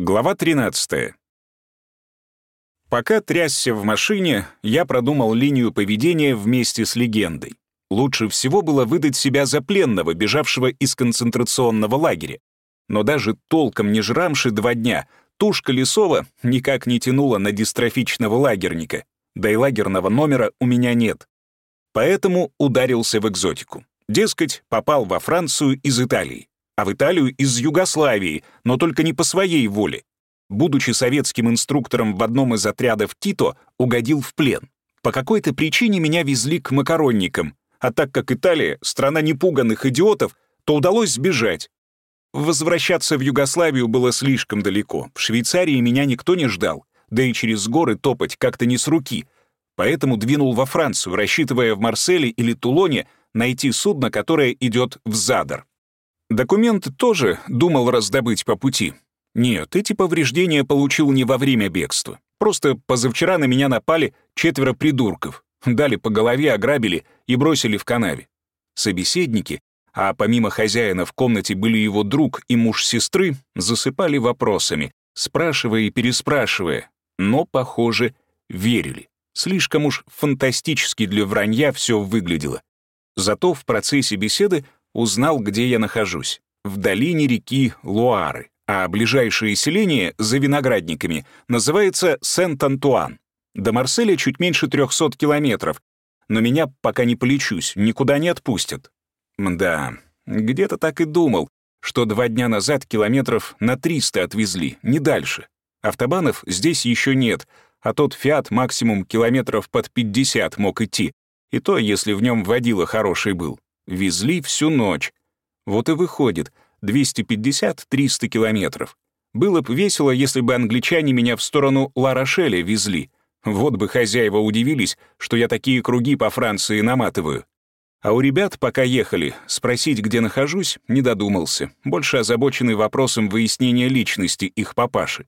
Глава 13. Пока трясся в машине, я продумал линию поведения вместе с легендой. Лучше всего было выдать себя за пленного, бежавшего из концентрационного лагеря. Но даже толком не жрамши два дня, тушка Лесова никак не тянула на дистрофичного лагерника, да и лагерного номера у меня нет. Поэтому ударился в экзотику. Дескать, попал во Францию из Италии а в Италию из Югославии, но только не по своей воле. Будучи советским инструктором в одном из отрядов Тито, угодил в плен. По какой-то причине меня везли к макаронникам, а так как Италия — страна непуганных идиотов, то удалось сбежать. Возвращаться в Югославию было слишком далеко. В Швейцарии меня никто не ждал, да и через горы топать как-то не с руки. Поэтому двинул во Францию, рассчитывая в Марселе или Тулоне найти судно, которое идет в Задар. Документы тоже думал раздобыть по пути. Нет, эти повреждения получил не во время бегства. Просто позавчера на меня напали четверо придурков. Дали по голове, ограбили и бросили в канаве. Собеседники, а помимо хозяина в комнате были его друг и муж сестры, засыпали вопросами, спрашивая и переспрашивая, но, похоже, верили. Слишком уж фантастически для вранья все выглядело. Зато в процессе беседы узнал, где я нахожусь. В долине реки Луары, а ближайшее селение за виноградниками называется Сент-Антуан. До Марселя чуть меньше 300 километров, но меня, пока не полечусь, никуда не отпустят. Мда, где-то так и думал, что два дня назад километров на 300 отвезли, не дальше. Автобанов здесь еще нет, а тот «Фиат» максимум километров под 50 мог идти, и то, если в нем водила хороший был. Везли всю ночь. Вот и выходит, 250-300 километров. Было бы весело, если бы англичане меня в сторону Ла-Рошеля везли. Вот бы хозяева удивились, что я такие круги по Франции наматываю. А у ребят, пока ехали, спросить, где нахожусь, не додумался, больше озабоченный вопросом выяснения личности их папаши.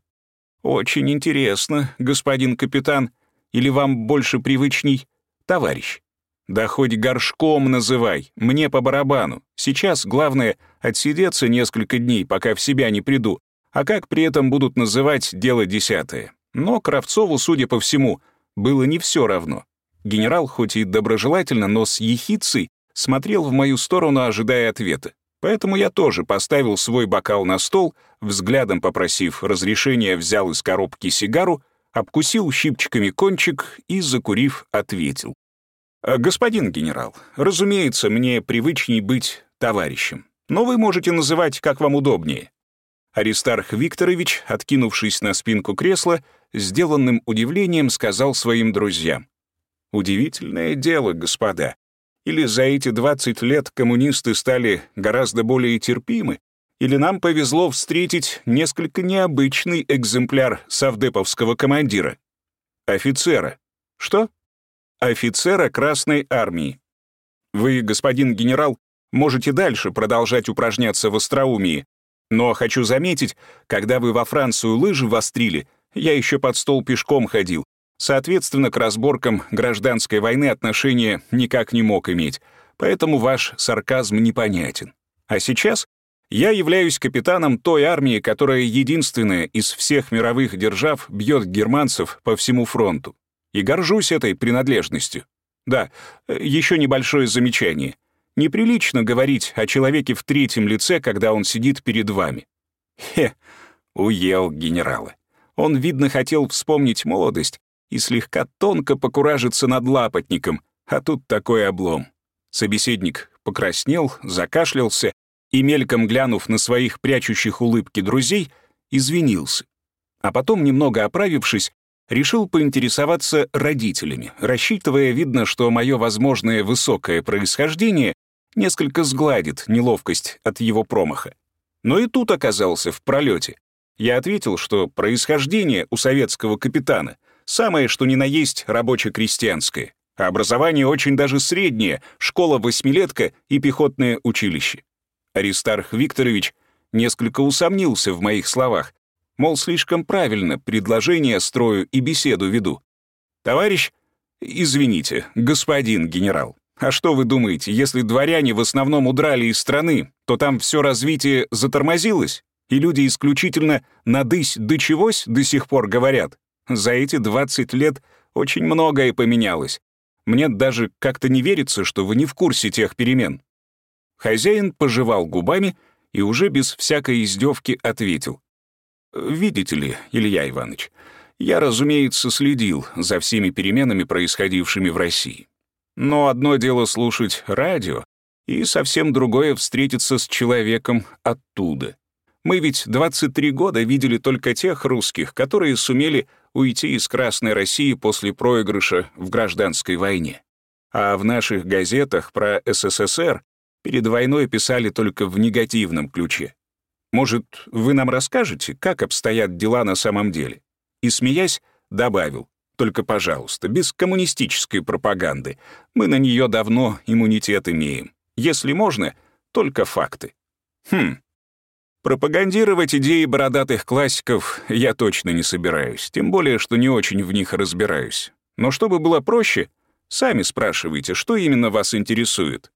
«Очень интересно, господин капитан, или вам больше привычней товарищ?» Да хоть горшком называй, мне по барабану. Сейчас главное отсидеться несколько дней, пока в себя не приду, а как при этом будут называть дело десятое. Но Кравцову, судя по всему, было не все равно. Генерал, хоть и доброжелательно, но с ехицей, смотрел в мою сторону, ожидая ответа. Поэтому я тоже поставил свой бокал на стол, взглядом попросив разрешения, взял из коробки сигару, обкусил щипчиками кончик и, закурив, ответил. Э, «Господин генерал, разумеется, мне привычней быть товарищем, но вы можете называть, как вам удобнее». Аристарх Викторович, откинувшись на спинку кресла, сделанным удивлением сказал своим друзьям. «Удивительное дело, господа. Или за эти 20 лет коммунисты стали гораздо более терпимы, или нам повезло встретить несколько необычный экземпляр совдеповского командира. Офицера. Что? Офицера Красной Армии. Вы, господин генерал, можете дальше продолжать упражняться в остроумии, но хочу заметить, когда вы во Францию лыжи вострили, я еще под стол пешком ходил. Соответственно, к разборкам гражданской войны отношения никак не мог иметь, поэтому ваш сарказм непонятен. А сейчас я являюсь капитаном той армии, которая единственная из всех мировых держав бьет германцев по всему фронту и горжусь этой принадлежностью. Да, еще небольшое замечание. Неприлично говорить о человеке в третьем лице, когда он сидит перед вами. Хе, уел генерала. Он, видно, хотел вспомнить молодость и слегка тонко покуражиться над лапотником, а тут такой облом. Собеседник покраснел, закашлялся и, мельком глянув на своих прячущих улыбки друзей, извинился. А потом, немного оправившись, решил поинтересоваться родителями, рассчитывая, видно, что мое возможное высокое происхождение несколько сгладит неловкость от его промаха. Но и тут оказался в пролете. Я ответил, что происхождение у советского капитана самое что ни на есть рабоче-крестьянское, а образование очень даже среднее, школа-восьмилетка и пехотное училище. Аристарх Викторович несколько усомнился в моих словах, Мол, слишком правильно предложение строю и беседу веду. Товарищ, извините, господин генерал, а что вы думаете, если дворяне в основном удрали из страны, то там все развитие затормозилось? И люди исключительно «надысь да чегось» до сих пор говорят. За эти 20 лет очень многое поменялось. Мне даже как-то не верится, что вы не в курсе тех перемен». Хозяин пожевал губами и уже без всякой издевки ответил. «Видите ли, Илья Иванович, я, разумеется, следил за всеми переменами, происходившими в России. Но одно дело слушать радио, и совсем другое — встретиться с человеком оттуда. Мы ведь 23 года видели только тех русских, которые сумели уйти из Красной России после проигрыша в гражданской войне. А в наших газетах про СССР перед войной писали только в негативном ключе. Может, вы нам расскажете, как обстоят дела на самом деле? И, смеясь, добавил, только, пожалуйста, без коммунистической пропаганды. Мы на нее давно иммунитет имеем. Если можно, только факты. Хм, Пропагандировать идеи бородатых классиков я точно не собираюсь, тем более, что не очень в них разбираюсь. Но чтобы было проще, сами спрашивайте, что именно вас интересует.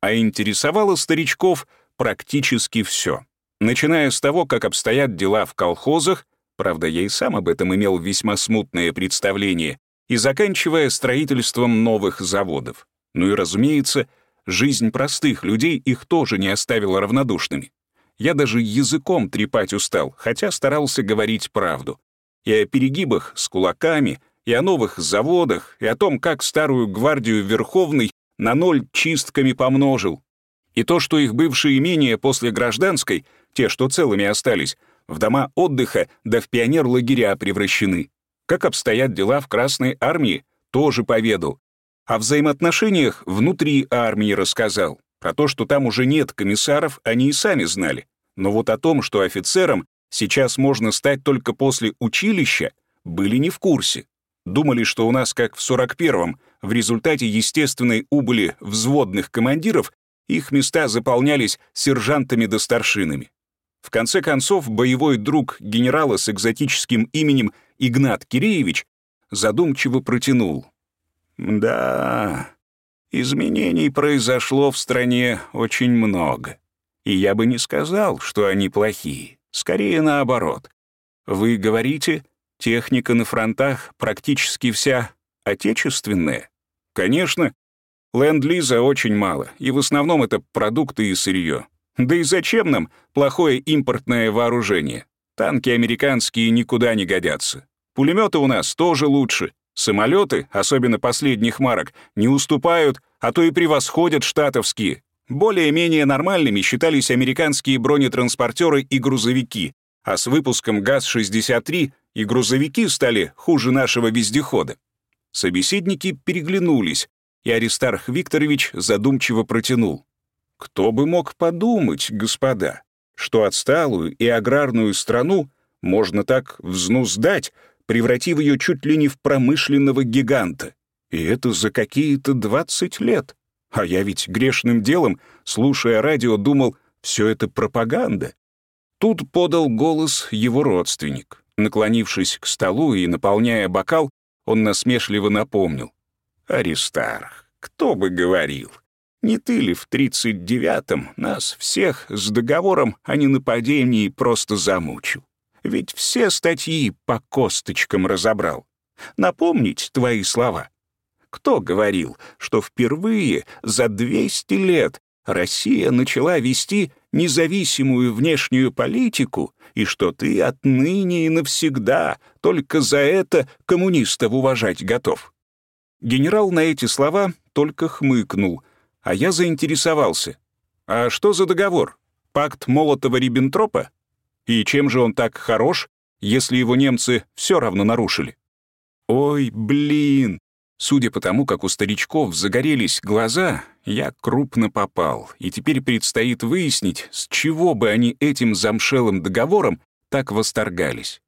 А интересовало старичков практически все. Начиная с того, как обстоят дела в колхозах, правда, я и сам об этом имел весьма смутное представление, и заканчивая строительством новых заводов. Ну и, разумеется, жизнь простых людей их тоже не оставила равнодушными. Я даже языком трепать устал, хотя старался говорить правду. И о перегибах с кулаками, и о новых заводах, и о том, как старую гвардию Верховный на ноль чистками помножил. И то, что их бывшие имения после гражданской, те, что целыми остались, в дома отдыха да в пионер-лагеря превращены. Как обстоят дела в Красной армии, тоже поведал. О взаимоотношениях внутри армии рассказал. Про то, что там уже нет комиссаров, они и сами знали. Но вот о том, что офицером сейчас можно стать только после училища, были не в курсе. Думали, что у нас, как в 41-м, в результате естественной убыли взводных командиров, их места заполнялись сержантами да старшинами. В конце концов, боевой друг генерала с экзотическим именем Игнат Киреевич задумчиво протянул. «Да, изменений произошло в стране очень много. И я бы не сказал, что они плохие. Скорее наоборот. Вы говорите, техника на фронтах практически вся отечественная? Конечно. Ленд-лиза очень мало, и в основном это продукты и сырье. Да и зачем нам плохое импортное вооружение? Танки американские никуда не годятся. Пулеметы у нас тоже лучше. Самолеты, особенно последних марок, не уступают, а то и превосходят штатовские. Более-менее нормальными считались американские бронетранспортеры и грузовики, а с выпуском ГАЗ-63 и грузовики стали хуже нашего вездехода. Собеседники переглянулись, и Аристарх Викторович задумчиво протянул. «Кто бы мог подумать, господа, что отсталую и аграрную страну можно так взнуздать, превратив ее чуть ли не в промышленного гиганта? И это за какие-то 20 лет. А я ведь грешным делом, слушая радио, думал, все это пропаганда. Тут подал голос его родственник. Наклонившись к столу и наполняя бокал, он насмешливо напомнил. «Аристарх, кто бы говорил, не ты ли в тридцать девятом нас всех с договором о ненападении просто замучил? Ведь все статьи по косточкам разобрал. Напомнить твои слова? Кто говорил, что впервые за 200 лет Россия начала вести независимую внешнюю политику, и что ты отныне и навсегда только за это коммунистов уважать готов? Генерал на эти слова только хмыкнул, а я заинтересовался. А что за договор? Пакт Молотова-Риббентропа? И чем же он так хорош, если его немцы все равно нарушили? Ой, блин, Судя по тому, как у старичков загорелись глаза, я крупно попал, и теперь предстоит выяснить, с чего бы они этим замшелым договором так восторгались.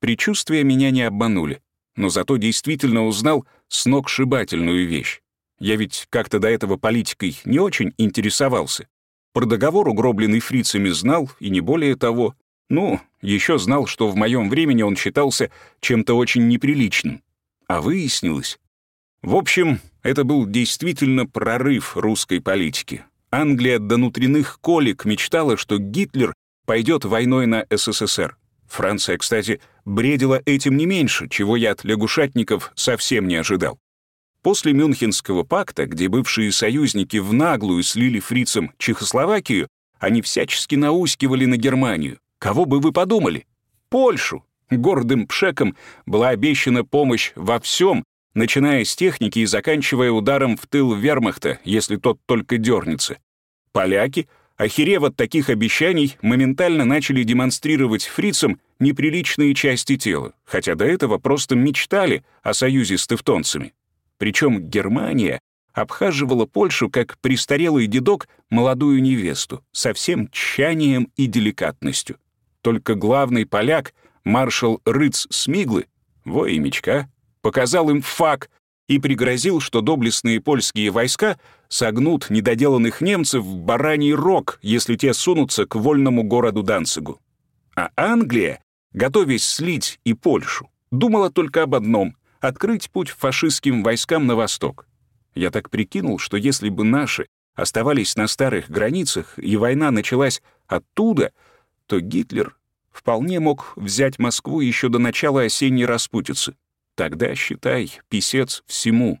Причувствия меня не обманули, но зато действительно узнал сногсшибательную вещь. Я ведь как-то до этого политикой не очень интересовался. Про договор, угробленный фрицами, знал, и не более того. Ну, еще знал, что в моем времени он считался чем-то очень неприличным. А выяснилось, в общем, это был действительно прорыв русской политики. Англия до внутренних колик мечтала, что Гитлер пойдет войной на СССР. Франция, кстати, бредила этим не меньше, чего я от лягушатников совсем не ожидал. После Мюнхенского пакта, где бывшие союзники в наглую слили фрицам Чехословакию, они всячески наускивали на Германию. Кого бы вы подумали? Польшу. Гордым пшекам была обещана помощь во всем, начиная с техники и заканчивая ударом в тыл вермахта, если тот только дернется. Поляки, охерев от таких обещаний, моментально начали демонстрировать фрицам неприличные части тела, хотя до этого просто мечтали о союзе с тевтонцами. Причем Германия обхаживала Польшу как престарелый дедок молодую невесту со всем тщанием и деликатностью. Только главный поляк, маршал Рыц Смиглы, воемечка, показал им фак и пригрозил, что доблестные польские войска согнут недоделанных немцев в бараний рог, если те сунутся к вольному городу Данцигу. А Англия, готовясь слить и Польшу, думала только об одном — открыть путь фашистским войскам на восток. Я так прикинул, что если бы наши оставались на старых границах и война началась оттуда, то Гитлер вполне мог взять Москву еще до начала осенней распутицы. Тогда, считай, писец всему.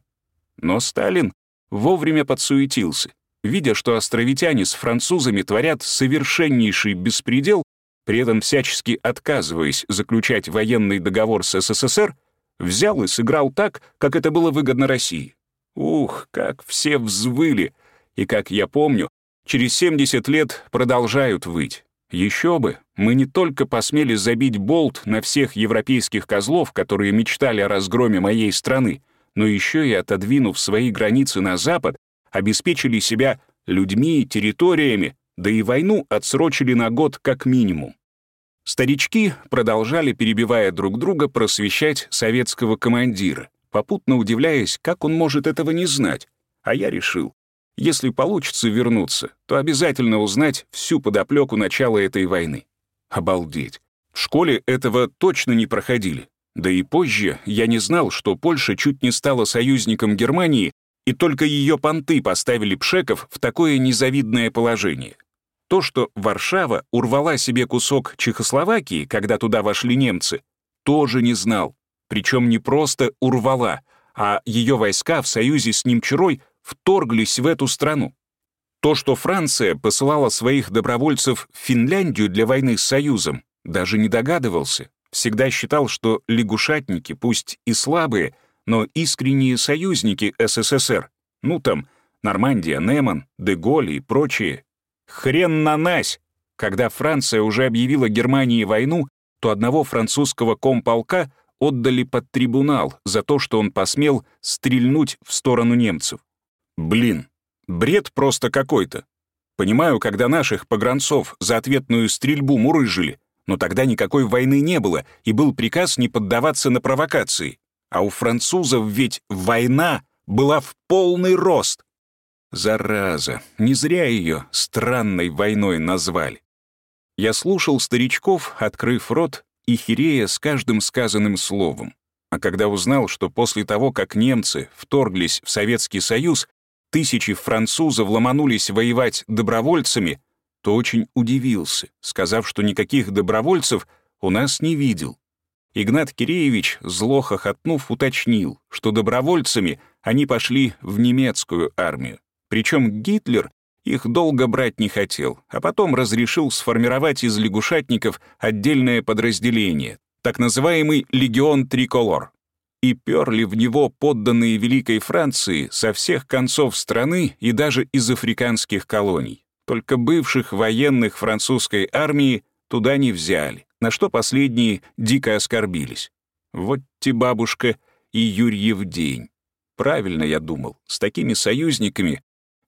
Но Сталин вовремя подсуетился. Видя, что островитяне с французами творят совершеннейший беспредел, при этом всячески отказываясь заключать военный договор с СССР, взял и сыграл так, как это было выгодно России. Ух, как все взвыли! И, как я помню, через 70 лет продолжают выть. Еще бы, мы не только посмели забить болт на всех европейских козлов, которые мечтали о разгроме моей страны, но еще и, отодвинув свои границы на запад, обеспечили себя людьми, территориями, да и войну отсрочили на год как минимум. Старички продолжали, перебивая друг друга, просвещать советского командира, попутно удивляясь, как он может этого не знать. А я решил, если получится вернуться, то обязательно узнать всю подоплеку начала этой войны. Обалдеть. В школе этого точно не проходили. Да и позже я не знал, что Польша чуть не стала союзником Германии, и только ее понты поставили пшеков в такое незавидное положение. То, что Варшава урвала себе кусок Чехословакии, когда туда вошли немцы, тоже не знал. Причем не просто урвала, а ее войска в союзе с Немчурой вторглись в эту страну. То, что Франция посылала своих добровольцев в Финляндию для войны с Союзом, даже не догадывался. Всегда считал, что лягушатники, пусть и слабые, но искренние союзники СССР, ну там, Нормандия, Неман, Деголь и прочие. Хрен на нас! Когда Франция уже объявила Германии войну, то одного французского комполка отдали под трибунал за то, что он посмел стрельнуть в сторону немцев. Блин, бред просто какой-то. Понимаю, когда наших погранцов за ответную стрельбу мурыжили, но тогда никакой войны не было, и был приказ не поддаваться на провокации. А у французов ведь война была в полный рост. Зараза, не зря ее странной войной назвали. Я слушал старичков, открыв рот и хирея с каждым сказанным словом. А когда узнал, что после того, как немцы вторглись в Советский Союз, тысячи французов ломанулись воевать добровольцами, то очень удивился, сказав, что никаких добровольцев у нас не видел. Игнат Киреевич, зло хохотнув, уточнил, что добровольцами они пошли в немецкую армию. Причем Гитлер их долго брать не хотел, а потом разрешил сформировать из лягушатников отдельное подразделение, так называемый «Легион Триколор» и перли в него подданные Великой Франции со всех концов страны и даже из африканских колоний. Только бывших военных французской армии туда не взяли, на что последние дико оскорбились. Вот те бабушка и Юрьев день. Правильно я думал, с такими союзниками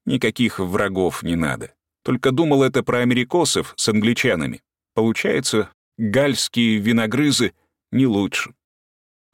никаких врагов не надо. Только думал это про америкосов с англичанами. Получается, гальские виногрызы не лучше.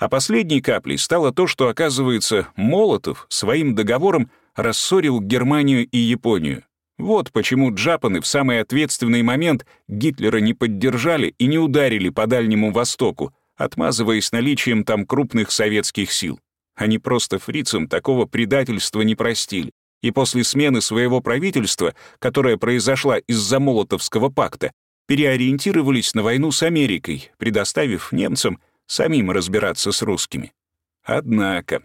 А последней каплей стало то, что, оказывается, Молотов своим договором рассорил Германию и Японию. Вот почему джапаны в самый ответственный момент Гитлера не поддержали и не ударили по Дальнему Востоку, отмазываясь наличием там крупных советских сил. Они просто фрицам такого предательства не простили. И после смены своего правительства, которая произошла из-за Молотовского пакта, переориентировались на войну с Америкой, предоставив немцам самим разбираться с русскими. Однако,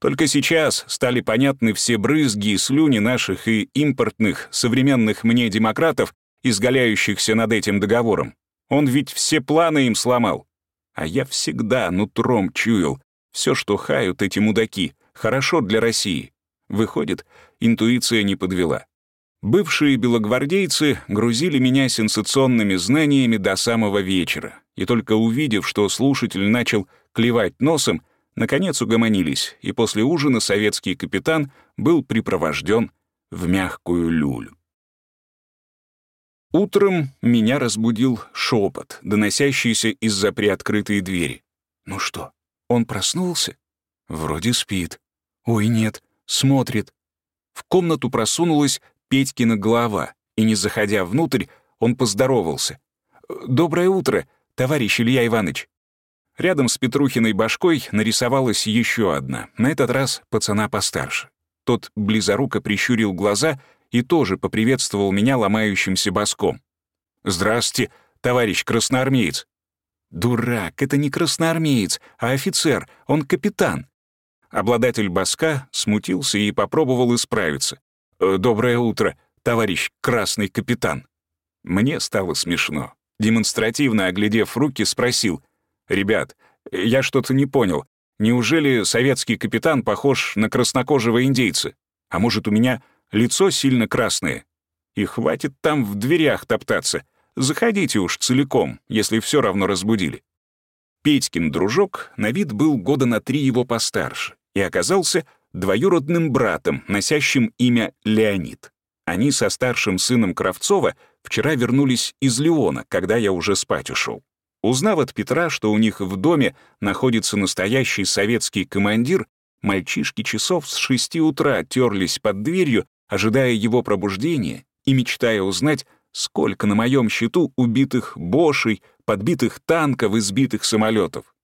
только сейчас стали понятны все брызги и слюни наших и импортных современных мне демократов, изгаляющихся над этим договором. Он ведь все планы им сломал. А я всегда нутром чуял, все, что хают эти мудаки, хорошо для России. Выходит, интуиция не подвела. Бывшие белогвардейцы грузили меня сенсационными знаниями до самого вечера, и только увидев, что слушатель начал клевать носом, наконец угомонились, и после ужина советский капитан был припровожден в мягкую люлю. Утром меня разбудил шепот, доносящийся из-за приоткрытой двери. «Ну что, он проснулся?» «Вроде спит». «Ой, нет, смотрит». В комнату просунулась Петькина голова, и, не заходя внутрь, он поздоровался. «Доброе утро, товарищ Илья Иванович». Рядом с Петрухиной башкой нарисовалась еще одна, на этот раз пацана постарше. Тот близоруко прищурил глаза и тоже поприветствовал меня ломающимся боском. «Здрасте, товарищ красноармеец». «Дурак, это не красноармеец, а офицер, он капитан». Обладатель боска смутился и попробовал исправиться. «Э, «Доброе утро, товарищ красный капитан». Мне стало смешно. Демонстративно оглядев руки, спросил, «Ребят, я что-то не понял. Неужели советский капитан похож на краснокожего индейца? А может, у меня лицо сильно красное? И хватит там в дверях топтаться. Заходите уж целиком, если все равно разбудили». Петькин дружок на вид был года на три его постарше и оказался двоюродным братом, носящим имя Леонид. Они со старшим сыном Кравцова вчера вернулись из Леона, когда я уже спать ушел. Узнав от Петра, что у них в доме находится настоящий советский командир, мальчишки часов с шести утра терлись под дверью, ожидая его пробуждения и мечтая узнать, сколько на моем счету убитых бошей, подбитых танков и сбитых самолетов.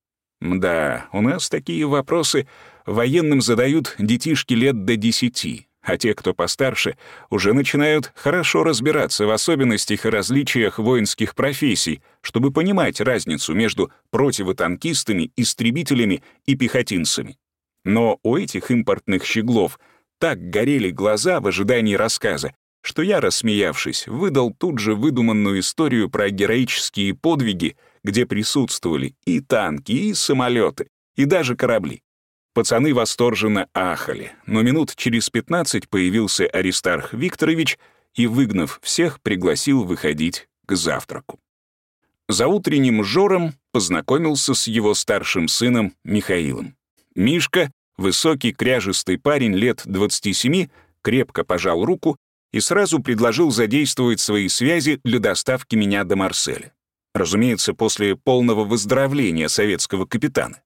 Да, у нас такие вопросы военным задают детишки лет до десяти, а те, кто постарше, уже начинают хорошо разбираться в особенностях и различиях воинских профессий, чтобы понимать разницу между противотанкистами, истребителями и пехотинцами. Но у этих импортных щеглов так горели глаза в ожидании рассказа, что я, рассмеявшись, выдал тут же выдуманную историю про героические подвиги, где присутствовали и танки, и самолеты, и даже корабли. Пацаны восторженно ахали, но минут через пятнадцать появился Аристарх Викторович и, выгнав всех, пригласил выходить к завтраку. За утренним жором познакомился с его старшим сыном Михаилом. Мишка, высокий кряжистый парень лет 27, крепко пожал руку и сразу предложил задействовать свои связи для доставки меня до Марселя. Разумеется, после полного выздоровления советского капитана.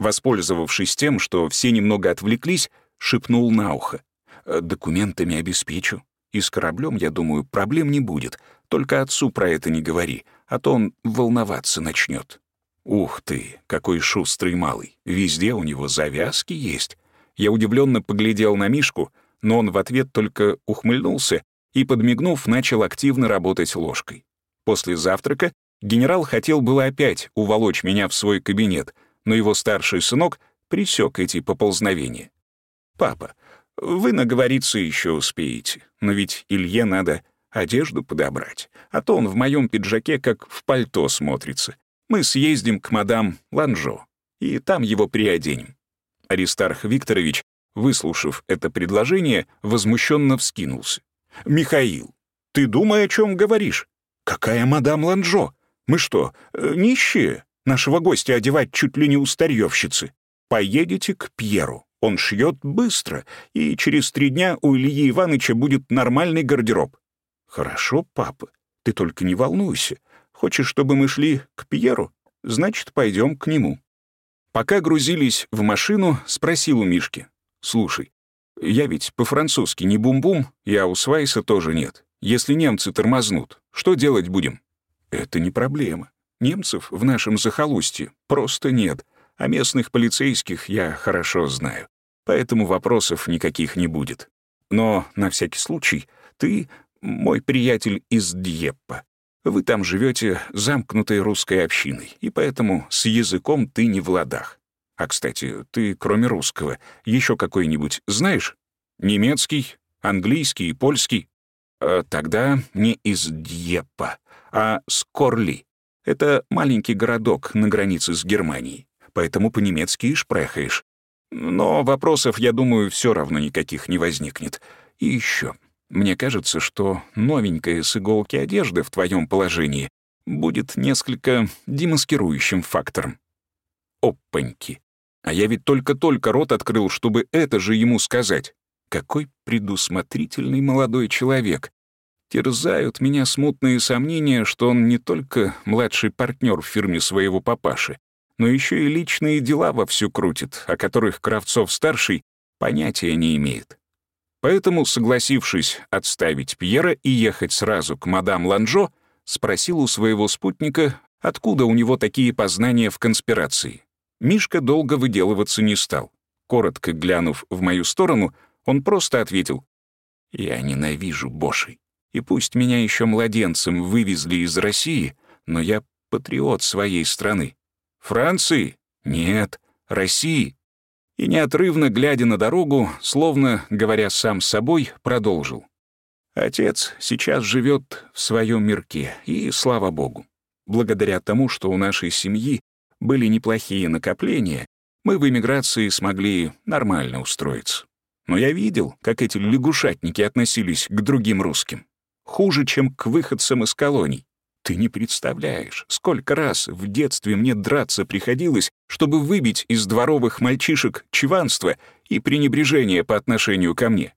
Воспользовавшись тем, что все немного отвлеклись, шепнул на ухо. «Э, «Документами обеспечу. И с кораблем, я думаю, проблем не будет. Только отцу про это не говори, а то он волноваться начнет. Ух ты, какой шустрый малый. Везде у него завязки есть. Я удивленно поглядел на Мишку, но он в ответ только ухмыльнулся и, подмигнув, начал активно работать ложкой. После завтрака генерал хотел было опять уволочь меня в свой кабинет — но его старший сынок пресек эти поползновения. «Папа, вы наговориться еще успеете, но ведь Илье надо одежду подобрать, а то он в моем пиджаке как в пальто смотрится. Мы съездим к мадам Ланжо, и там его приоденем». Аристарх Викторович, выслушав это предложение, возмущенно вскинулся. «Михаил, ты думай, о чем говоришь? Какая мадам Ланжо? Мы что, э, нищие?» Нашего гостя одевать чуть ли не у старьевщицы. Поедете к Пьеру. Он шьет быстро, и через три дня у Ильи Ивановича будет нормальный гардероб. Хорошо, папа, ты только не волнуйся. Хочешь, чтобы мы шли к Пьеру? Значит, пойдем к нему. Пока грузились в машину, спросил у Мишки. «Слушай, я ведь по-французски не бум-бум, и аусвайса тоже нет. Если немцы тормознут, что делать будем?» «Это не проблема. Немцев в нашем захолустье просто нет, а местных полицейских я хорошо знаю, поэтому вопросов никаких не будет. Но на всякий случай ты мой приятель из Дьеппа. Вы там живете замкнутой русской общиной, и поэтому с языком ты не в ладах. А, кстати, ты, кроме русского, еще какой-нибудь знаешь? Немецкий, английский, польский? А тогда не из Дьеппа, а с Корли. Это маленький городок на границе с Германией, поэтому по-немецки и шпрехаешь. Но вопросов, я думаю, все равно никаких не возникнет. И еще, мне кажется, что новенькая с иголки одежды в твоем положении будет несколько демаскирующим фактором. Опаньки. А я ведь только-только рот открыл, чтобы это же ему сказать. Какой предусмотрительный молодой человек. Терзают меня смутные сомнения, что он не только младший партнер в фирме своего папаши, но еще и личные дела вовсю крутит, о которых Кравцов-старший понятия не имеет. Поэтому, согласившись отставить Пьера и ехать сразу к мадам Ланжо, спросил у своего спутника, откуда у него такие познания в конспирации. Мишка долго выделываться не стал. Коротко глянув в мою сторону, он просто ответил «Я ненавижу Бошей. И пусть меня еще младенцем вывезли из России, но я патриот своей страны. Франции? Нет. России?» И неотрывно, глядя на дорогу, словно, говоря сам с собой, продолжил. «Отец сейчас живет в своем мирке, и слава богу. Благодаря тому, что у нашей семьи были неплохие накопления, мы в эмиграции смогли нормально устроиться. Но я видел, как эти лягушатники относились к другим русским. Хуже, чем к выходцам из колоний. Ты не представляешь, сколько раз в детстве мне драться приходилось, чтобы выбить из дворовых мальчишек чванство и пренебрежение по отношению ко мне.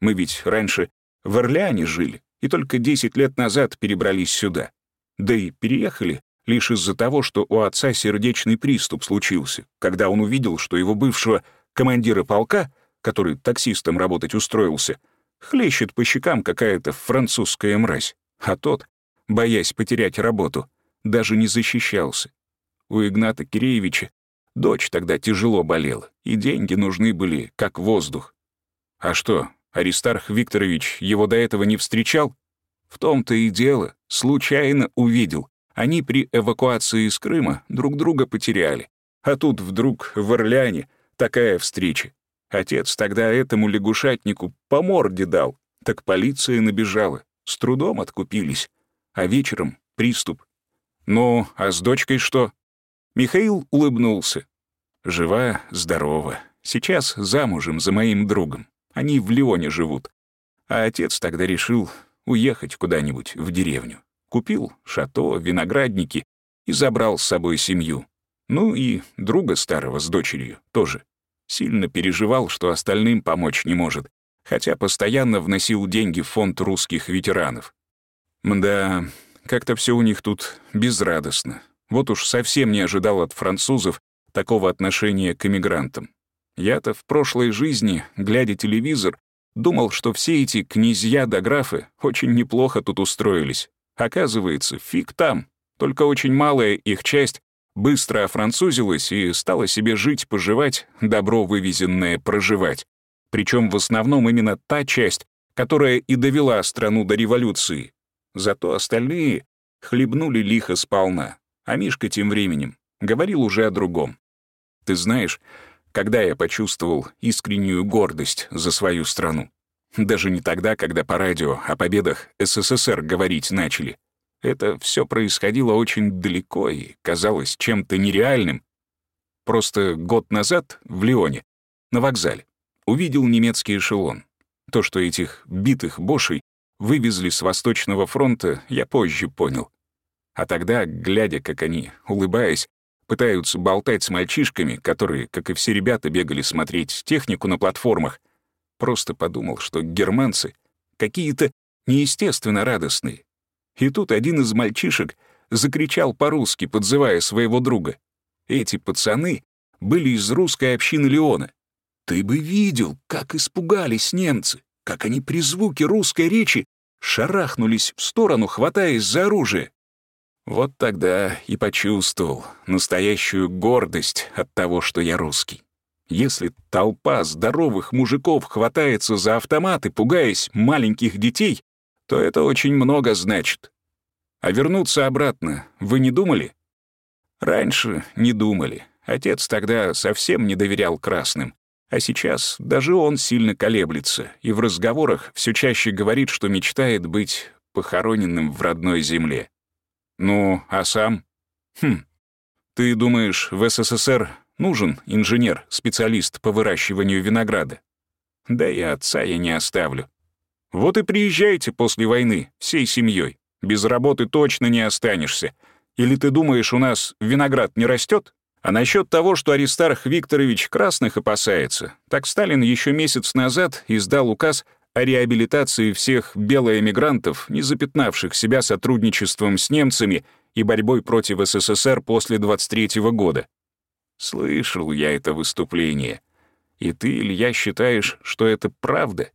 Мы ведь раньше в Орлеане жили, и только 10 лет назад перебрались сюда. Да и переехали лишь из-за того, что у отца сердечный приступ случился, когда он увидел, что его бывшего командира полка, который таксистом работать устроился, хлещет по щекам какая-то французская мразь, а тот, боясь потерять работу, даже не защищался. У Игната Киреевича дочь тогда тяжело болела, и деньги нужны были как воздух. А что, Аристарх Викторович его до этого не встречал? В том-то и дело, случайно увидел. Они при эвакуации из Крыма друг друга потеряли. А тут вдруг в Орляне такая встреча. Отец тогда этому лягушатнику по морде дал. Так полиция набежала. С трудом откупились. А вечером приступ. Ну, а с дочкой что? Михаил улыбнулся. Жива, здорова. Сейчас замужем за моим другом. Они в Лионе живут. А отец тогда решил уехать куда-нибудь в деревню. Купил шато, виноградники и забрал с собой семью. Ну и друга старого с дочерью тоже. Сильно переживал, что остальным помочь не может, хотя постоянно вносил деньги в фонд русских ветеранов. Мда, как-то все у них тут безрадостно. Вот уж совсем не ожидал от французов такого отношения к эмигрантам. Я-то в прошлой жизни, глядя телевизор, думал, что все эти князья да графы очень неплохо тут устроились, Оказывается, фиг там. Только очень малая их часть быстро офранцузилась и стала себе жить-поживать, добро вывезенное проживать. Причем в основном именно та часть, которая и довела страну до революции. Зато остальные хлебнули лихо сполна. А Мишка тем временем говорил уже о другом. Ты знаешь, когда я почувствовал искреннюю гордость за свою страну? Даже не тогда, когда по радио о победах СССР говорить начали. Это все происходило очень далеко и казалось чем-то нереальным. Просто год назад в Лионе, на вокзале, увидел немецкий эшелон. То, что этих битых бошей вывезли с Восточного фронта, я позже понял. А тогда, глядя, как они, улыбаясь, пытаются болтать с мальчишками, которые, как и все ребята, бегали смотреть технику на платформах, Просто подумал, что германцы какие-то неестественно радостные. И тут один из мальчишек закричал по-русски, подзывая своего друга. Эти пацаны были из русской общины Леона. Ты бы видел, как испугались немцы, как они при звуке русской речи шарахнулись в сторону, хватаясь за оружие. Вот тогда и почувствовал настоящую гордость от того, что я русский. Если толпа здоровых мужиков хватается за автоматы, пугаясь маленьких детей, то это очень много значит. А вернуться обратно вы не думали? Раньше не думали. Отец тогда совсем не доверял красным. А сейчас даже он сильно колеблется и в разговорах все чаще говорит, что мечтает быть похороненным в родной земле. Ну, а сам? Хм. Ты думаешь, в СССР нужен инженер, специалист по выращиванию винограда? Да и отца я не оставлю. Вот и приезжайте после войны, всей семьей. Без работы точно не останешься. Или ты думаешь, у нас виноград не растет? А насчет того, что Аристарх Викторович Красных опасается, так Сталин еще месяц назад издал указ о реабилитации всех белоэмигрантов, не запятнавших себя сотрудничеством с немцами и борьбой против СССР после 23 -го года. Слышал я это выступление. И ты, Илья, считаешь, что это правда?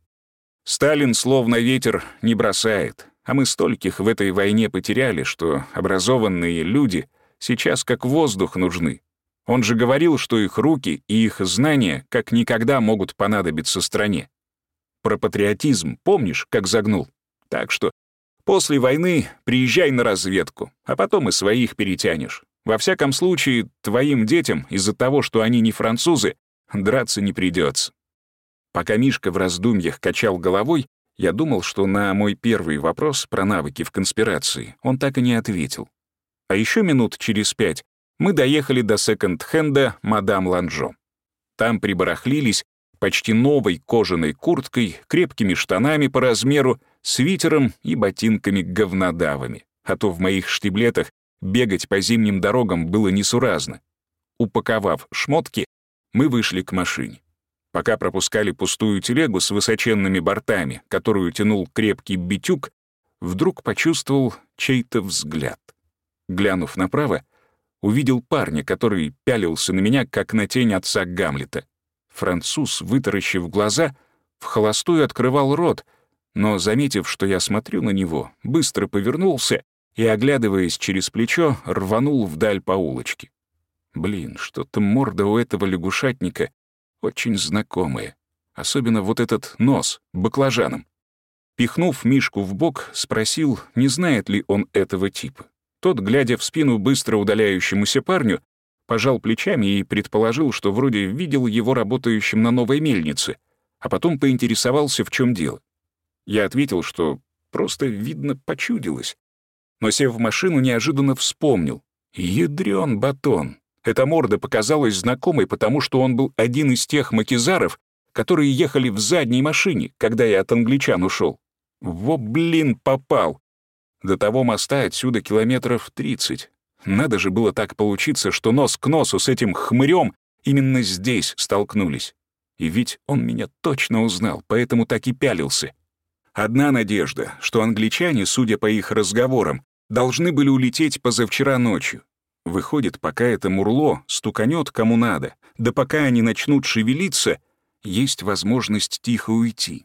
Сталин словно ветер не бросает, а мы стольких в этой войне потеряли, что образованные люди сейчас как воздух нужны. Он же говорил, что их руки и их знания как никогда могут понадобиться стране. Про патриотизм помнишь, как загнул? Так что после войны приезжай на разведку, а потом и своих перетянешь. Во всяком случае, твоим детям из-за того, что они не французы, драться не придется. Пока Мишка в раздумьях качал головой, я думал, что на мой первый вопрос про навыки в конспирации он так и не ответил. А еще минут через пять мы доехали до секонд-хенда «Мадам Ланжо». Там прибарахлились почти новой кожаной курткой, крепкими штанами по размеру, свитером и ботинками-говнодавами. А то в моих штиблетах бегать по зимним дорогам было несуразно. Упаковав шмотки, мы вышли к машине. Пока пропускали пустую телегу с высоченными бортами, которую тянул крепкий битюк, вдруг почувствовал чей-то взгляд. Глянув направо, увидел парня, который пялился на меня, как на тень отца Гамлета. Француз, вытаращив глаза, в холостую открывал рот, но, заметив, что я смотрю на него, быстро повернулся и, оглядываясь через плечо, рванул вдаль по улочке. Блин, что-то морда у этого лягушатника очень знакомая. Особенно вот этот нос, баклажаном. Пихнув Мишку в бок, спросил, не знает ли он этого типа. Тот, глядя в спину быстро удаляющемуся парню, пожал плечами и предположил, что вроде видел его работающим на новой мельнице, а потом поинтересовался, в чем дело. Я ответил, что просто, видно, почудилось. Но, сев в машину, неожиданно вспомнил. Ядрён батон. Эта морда показалась знакомой, потому что он был один из тех макизаров, которые ехали в задней машине, когда я от англичан ушел. Во, блин, попал. До того моста отсюда километров тридцать. Надо же было так получиться, что нос к носу с этим хмырем именно здесь столкнулись. И ведь он меня точно узнал, поэтому так и пялился. Одна надежда, что англичане, судя по их разговорам, должны были улететь позавчера ночью. Выходит, пока это мурло стуканет кому надо, да пока они начнут шевелиться, есть возможность тихо уйти.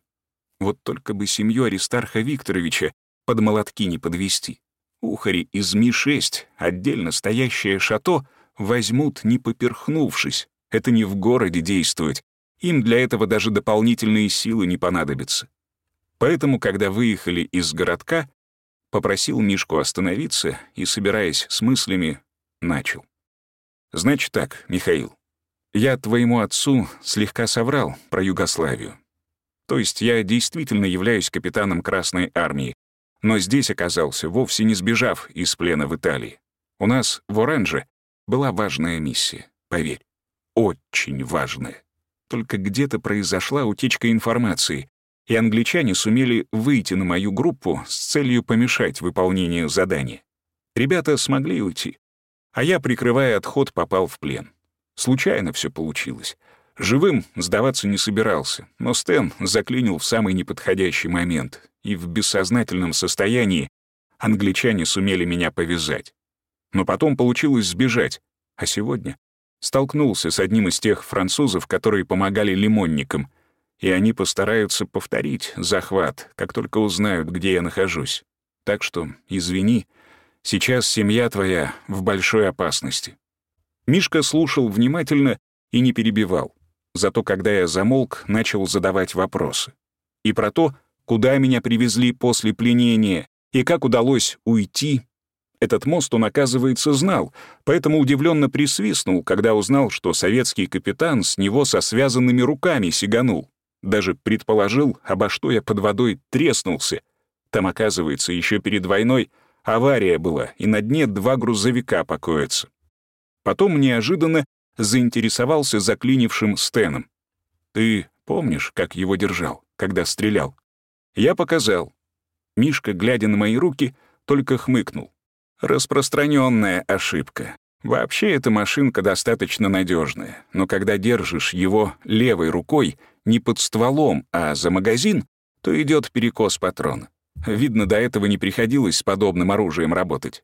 Вот только бы семью Аристарха Викторовича под молотки не подвести. Ухари из Ми-6, отдельно стоящее шато, возьмут, не поперхнувшись. Это не в городе действовать. Им для этого даже дополнительные силы не понадобятся. Поэтому, когда выехали из городка, попросил Мишку остановиться и, собираясь с мыслями, начал. «Значит так, Михаил, я твоему отцу слегка соврал про Югославию. То есть я действительно являюсь капитаном Красной Армии, но здесь оказался, вовсе не сбежав из плена в Италии. У нас в Оранже была важная миссия, поверь. Очень важная. Только где-то произошла утечка информации, и англичане сумели выйти на мою группу с целью помешать выполнению задания. Ребята смогли уйти, а я, прикрывая отход, попал в плен. Случайно все получилось. Живым сдаваться не собирался, но Стэн заклинил в самый неподходящий момент, и в бессознательном состоянии англичане сумели меня повязать. Но потом получилось сбежать, а сегодня столкнулся с одним из тех французов, которые помогали лимонникам, и они постараются повторить захват, как только узнают, где я нахожусь. Так что, извини, сейчас семья твоя в большой опасности». Мишка слушал внимательно и не перебивал. Зато когда я замолк, начал задавать вопросы. И про то, куда меня привезли после пленения, и как удалось уйти, Этот мост он, оказывается, знал, поэтому удивленно присвистнул, когда узнал, что советский капитан с него со связанными руками сиганул. Даже предположил, обо что я под водой треснулся. Там, оказывается, еще перед войной авария была, и на дне два грузовика покоятся. Потом неожиданно заинтересовался заклинившим Стеном. «Ты помнишь, как его держал, когда стрелял?» Я показал. Мишка, глядя на мои руки, только хмыкнул. Распространенная ошибка. Вообще эта машинка достаточно надежная, но когда держишь его левой рукой, не под стволом, а за магазин, то идет перекос патрона. Видно, до этого не приходилось с подобным оружием работать.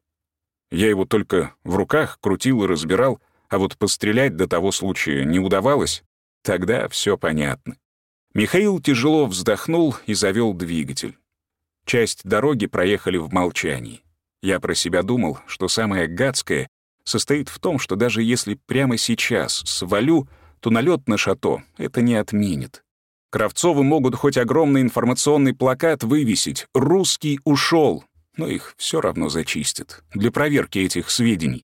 Я его только в руках крутил и разбирал, а вот пострелять до того случая не удавалось. Тогда все понятно. Михаил тяжело вздохнул и завел двигатель. Часть дороги проехали в молчании. Я про себя думал, что самое гадское состоит в том, что даже если прямо сейчас свалю, то налет на шато это не отменит. Кравцовы могут хоть огромный информационный плакат вывесить «Русский ушел», но их все равно зачистят для проверки этих сведений.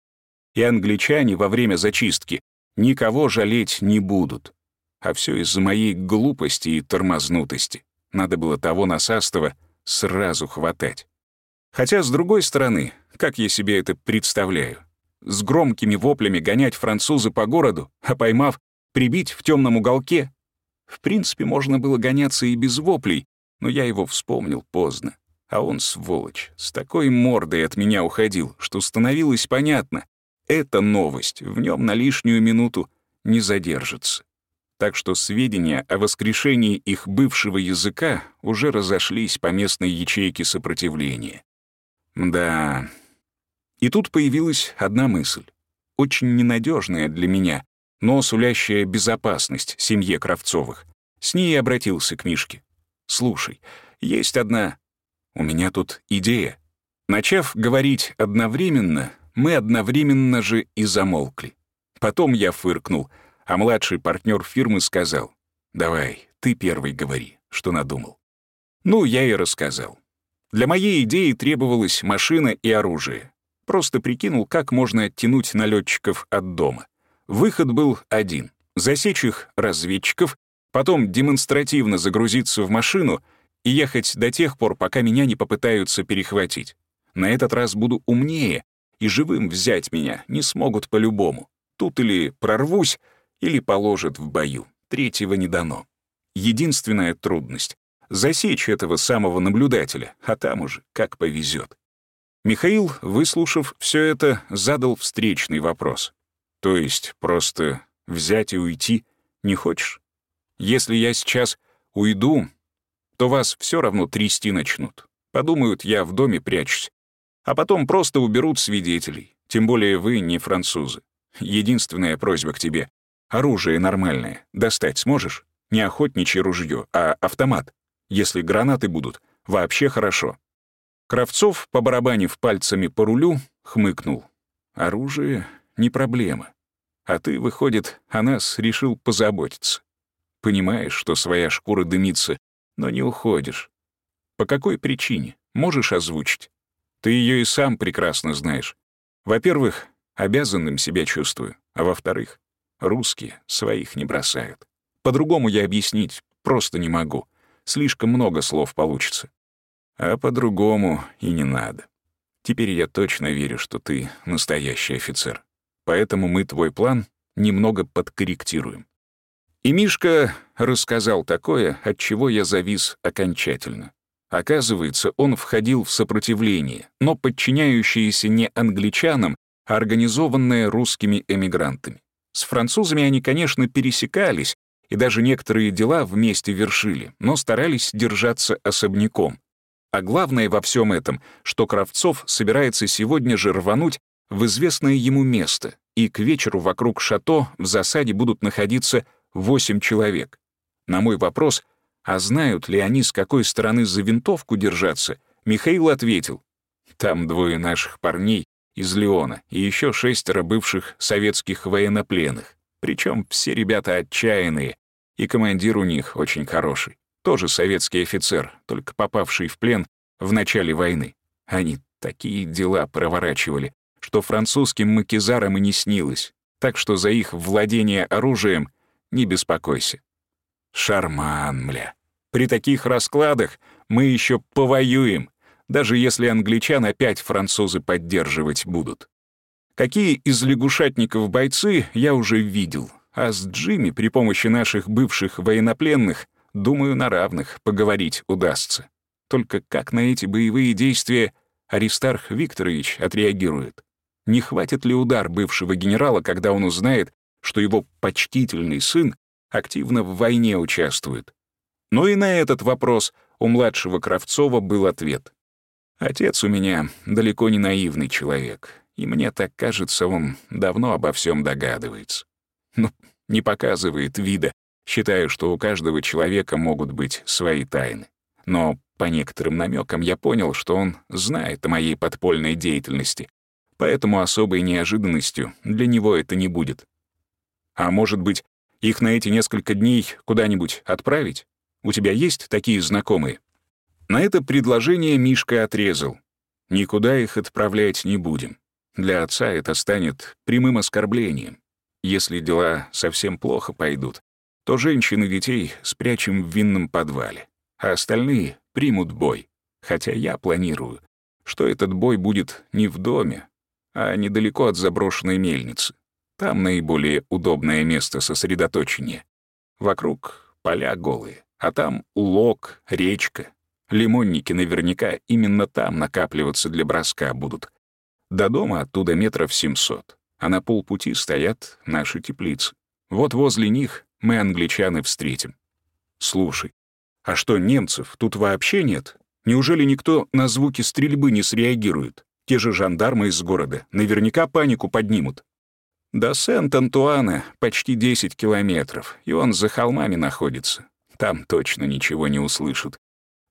И англичане во время зачистки никого жалеть не будут. А все из-за моей глупости и тормознутости. Надо было того насастого сразу хватать. Хотя, с другой стороны, как я себе это представляю? С громкими воплями гонять француза по городу, а поймав, прибить в темном уголке? В принципе, можно было гоняться и без воплей, но я его вспомнил поздно. А он, сволочь, с такой мордой от меня уходил, что становилось понятно. Эта новость в нем на лишнюю минуту не задержится. Так что сведения о воскрешении их бывшего языка уже разошлись по местной ячейке сопротивления. Да. И тут появилась одна мысль. Очень ненадежная для меня, но сулящая безопасность семье Кравцовых. С ней обратился к Мишке. «Слушай, есть одна... У меня тут идея». Начав говорить одновременно, мы одновременно же и замолкли. Потом я фыркнул, а младший партнер фирмы сказал, «Давай, ты первый говори, что надумал». Ну, я и рассказал. Для моей идеи требовалась машина и оружие. Просто прикинул, как можно оттянуть налетчиков от дома. Выход был один — засечь их разведчиков, потом демонстративно загрузиться в машину и ехать до тех пор, пока меня не попытаются перехватить. На этот раз буду умнее, и живым взять меня не смогут по-любому. Тут или прорвусь, или положат в бою. Третьего не дано. Единственная трудность засечь этого самого наблюдателя, а там уже как повезет. Михаил, выслушав все это, задал встречный вопрос. То есть просто взять и уйти не хочешь? Если я сейчас уйду, то вас все равно трясти начнут. Подумают, я в доме прячусь. А потом просто уберут свидетелей. Тем более вы не французы. Единственная просьба к тебе. Оружие нормальное. Достать сможешь? Не охотничье ружье, а автомат. Если гранаты будут, вообще хорошо. Кравцов, побарабанив пальцами по рулю, хмыкнул. Оружие — не проблема. А ты, выходит, о нас решил позаботиться. Понимаешь, что своя шкура дымится, но не уходишь. По какой причине? Можешь озвучить? Ты ее и сам прекрасно знаешь. Во-первых, обязанным себя чувствую, а во-вторых, русские своих не бросают. По-другому я объяснить просто не могу — Слишком много слов получится. А по-другому и не надо. Теперь я точно верю, что ты настоящий офицер. Поэтому мы твой план немного подкорректируем. И Мишка рассказал такое, от чего я завис окончательно. Оказывается, он входил в сопротивление, но подчиняющееся не англичанам, а организованное русскими эмигрантами. С французами они, конечно, пересекались, и даже некоторые дела вместе вершили, но старались держаться особняком. А главное во всем этом, что Кравцов собирается сегодня же рвануть в известное ему место, и к вечеру вокруг шато в засаде будут находиться восемь человек. На мой вопрос, а знают ли они, с какой стороны за винтовку держаться, Михаил ответил, «Там двое наших парней из Леона и еще шестеро бывших советских военнопленных. Причем все ребята отчаянные, и командир у них очень хороший. Тоже советский офицер, только попавший в плен в начале войны. Они Такие дела проворачивали, что французским макизарам и не снилось, так что за их владение оружием не беспокойся. Шарман, мля. При таких раскладах мы еще повоюем, даже если англичан опять французы поддерживать будут. Какие из лягушатников бойцы я уже видел, а с Джимми при помощи наших бывших военнопленных, думаю, на равных поговорить удастся. Только как на эти боевые действия Аристарх Викторович отреагирует? Не хватит ли удар бывшего генерала, когда он узнает, что его почтительный сын активно в войне участвует? Но и на этот вопрос у младшего Кравцова был ответ. Отец у меня далеко не наивный человек, и мне так кажется, он давно обо всем догадывается. Но не показывает вида, считая, что у каждого человека могут быть свои тайны. Но по некоторым намекам я понял, что он знает о моей подпольной деятельности, поэтому особой неожиданностью для него это не будет. А может быть, их на эти несколько дней куда-нибудь отправить? У тебя есть такие знакомые?» На это предложение Мишка отрезал. «Никуда их отправлять не будем. Для отца это станет прямым оскорблением. Если дела совсем плохо пойдут, то женщин и детей спрячем в винном подвале, а остальные примут бой. Хотя я планирую, что этот бой будет не в доме, а недалеко от заброшенной мельницы. Там наиболее удобное место сосредоточения. Вокруг поля голые. А там лог, речка. Лимонники наверняка именно там накапливаться для броска будут. До дома оттуда метров семьсот, а на полпути стоят наши теплицы. Вот возле них мы англичаны встретим. Слушай, а что, немцев тут вообще нет? Неужели никто на звуки стрельбы не среагирует? Те же жандармы из города наверняка панику поднимут. До Сент-Антуана почти 10 километров, и он за холмами находится. Там точно ничего не услышат.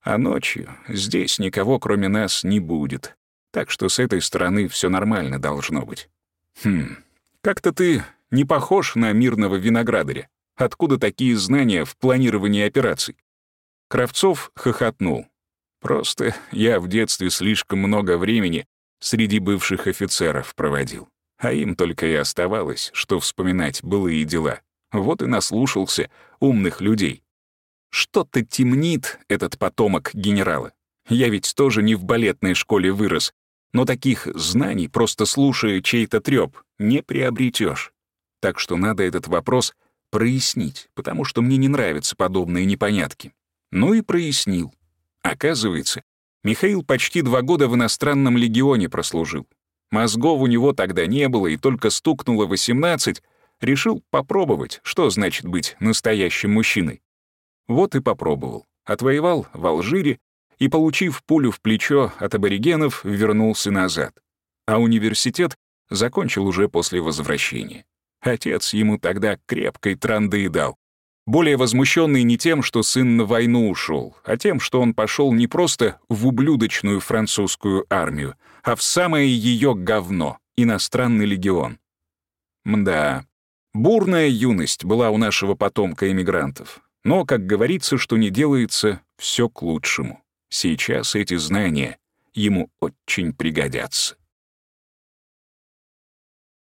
А ночью здесь никого, кроме нас, не будет. Так что с этой стороны все нормально должно быть. Хм, как-то ты не похож на мирного виноградаря. Откуда такие знания в планировании операций? Кравцов хохотнул. Просто я в детстве слишком много времени среди бывших офицеров проводил. А им только и оставалось, что вспоминать былые дела. Вот и наслушался умных людей. Что-то темнит этот потомок генерала. Я ведь тоже не в балетной школе вырос, но таких знаний, просто слушая чей-то трёп, не приобретёшь. Так что надо этот вопрос прояснить, потому что мне не нравятся подобные непонятки. Ну и прояснил. Оказывается, Михаил почти два года в иностранном легионе прослужил. Мозгов у него тогда не было, и только стукнуло 18, решил попробовать, что значит быть настоящим мужчиной. Вот и попробовал. Отвоевал в Алжире и, получив пулю в плечо от аборигенов, вернулся назад. А университет закончил уже после возвращения. Отец ему тогда крепкой транды дал. Более возмущенный не тем, что сын на войну ушел, а тем, что он пошел не просто в ублюдочную французскую армию, а в самое ее говно — иностранный легион. Мда, бурная юность была у нашего потомка эмигрантов. Но, как говорится, что не делается, все к лучшему. Сейчас эти знания ему очень пригодятся.